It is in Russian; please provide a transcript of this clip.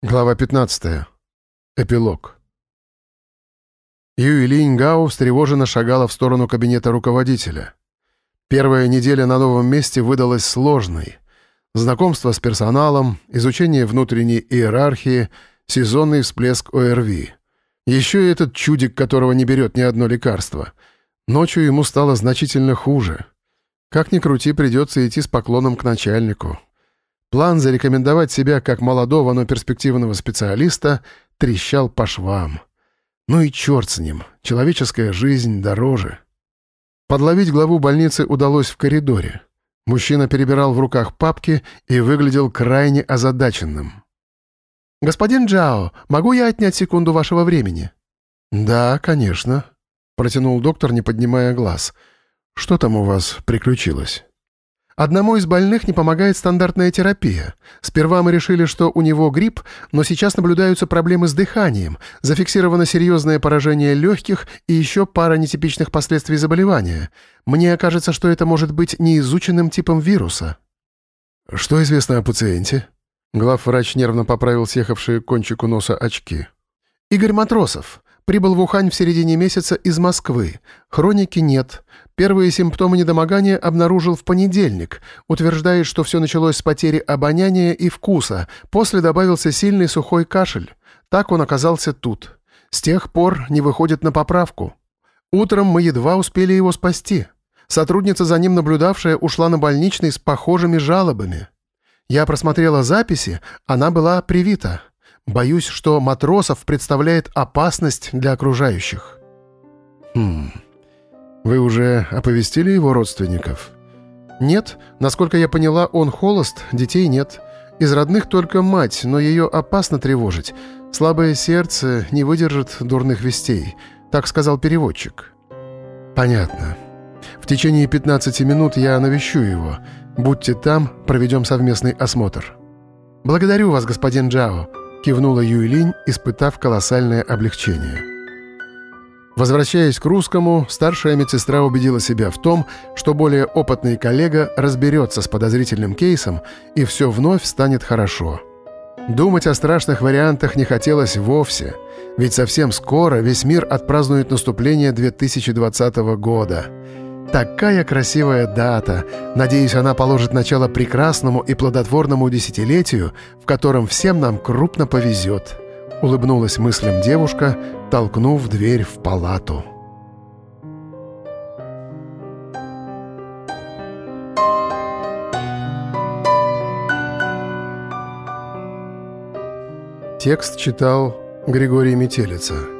Глава 15. Эпилог. Юй Линь встревоженно шагала в сторону кабинета руководителя. Первая неделя на новом месте выдалась сложной. Знакомство с персоналом, изучение внутренней иерархии, сезонный всплеск ОРВИ. Еще и этот чудик, которого не берет ни одно лекарство. Ночью ему стало значительно хуже. Как ни крути, придется идти с поклоном к начальнику. План зарекомендовать себя как молодого, но перспективного специалиста трещал по швам. Ну и черт с ним, человеческая жизнь дороже. Подловить главу больницы удалось в коридоре. Мужчина перебирал в руках папки и выглядел крайне озадаченным. «Господин Джао, могу я отнять секунду вашего времени?» «Да, конечно», — протянул доктор, не поднимая глаз. «Что там у вас приключилось?» Одному из больных не помогает стандартная терапия. Сперва мы решили, что у него грипп, но сейчас наблюдаются проблемы с дыханием, зафиксировано серьезное поражение легких и еще пара нетипичных последствий заболевания. Мне кажется, что это может быть неизученным типом вируса. Что известно о пациенте? Главврач нервно поправил съехавшие к кончику носа очки. Игорь Матросов. Прибыл в Ухань в середине месяца из Москвы. Хроники нет. Первые симптомы недомогания обнаружил в понедельник. Утверждает, что все началось с потери обоняния и вкуса. После добавился сильный сухой кашель. Так он оказался тут. С тех пор не выходит на поправку. Утром мы едва успели его спасти. Сотрудница, за ним наблюдавшая, ушла на больничный с похожими жалобами. Я просмотрела записи, она была привита. Боюсь, что Матросов представляет опасность для окружающих». «Хм... Вы уже оповестили его родственников?» «Нет. Насколько я поняла, он холост, детей нет. Из родных только мать, но ее опасно тревожить. Слабое сердце не выдержит дурных вестей», — так сказал переводчик. «Понятно. В течение 15 минут я навещу его. Будьте там, проведем совместный осмотр». «Благодарю вас, господин Джао», — кивнула Юйлинь, испытав колоссальное облегчение. Возвращаясь к русскому, старшая медсестра убедила себя в том, что более опытный коллега разберется с подозрительным кейсом, и все вновь станет хорошо. Думать о страшных вариантах не хотелось вовсе, ведь совсем скоро весь мир отпразднует наступление 2020 года — Такая красивая дата. Надеюсь, она положит начало прекрасному и плодотворному десятилетию, в котором всем нам крупно повезет. Улыбнулась мыслям девушка, толкнув дверь в палату. Текст читал Григорий Метелица.